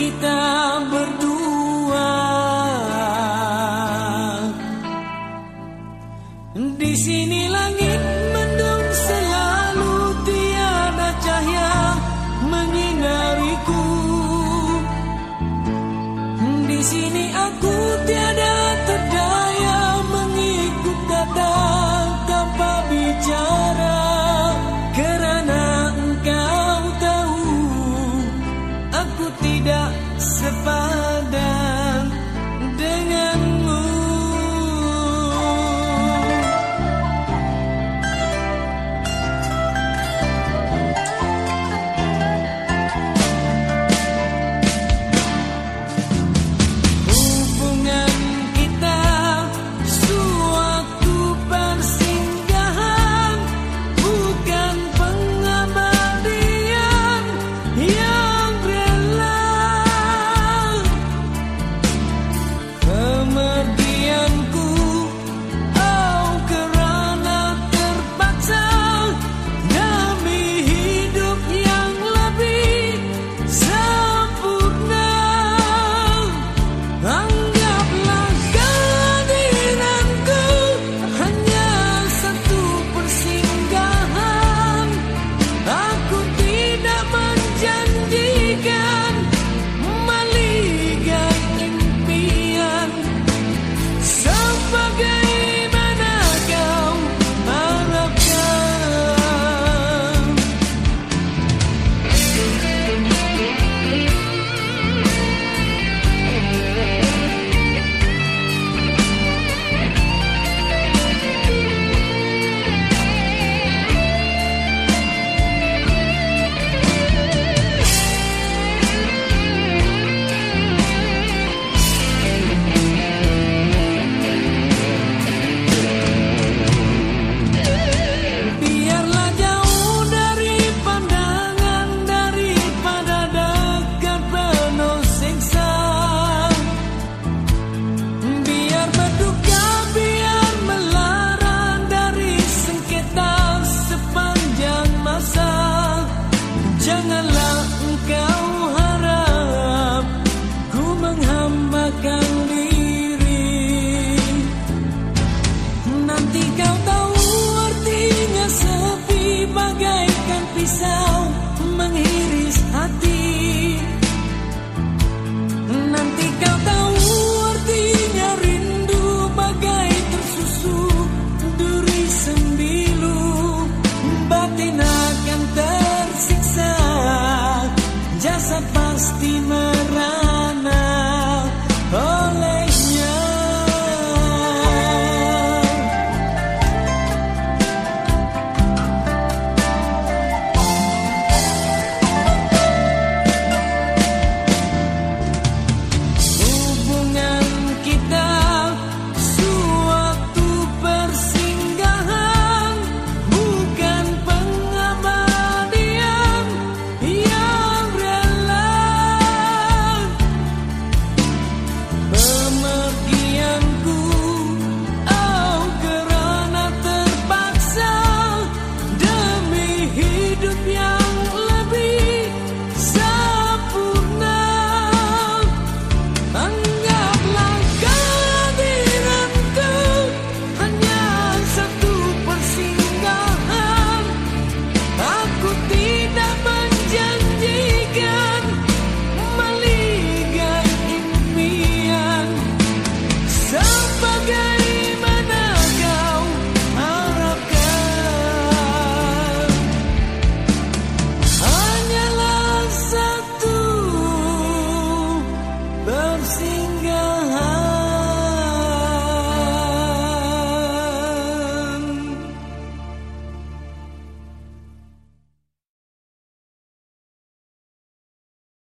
kita berdua. Di sini langit mendung selalu tiada cahaya menyinariku di sini aku akan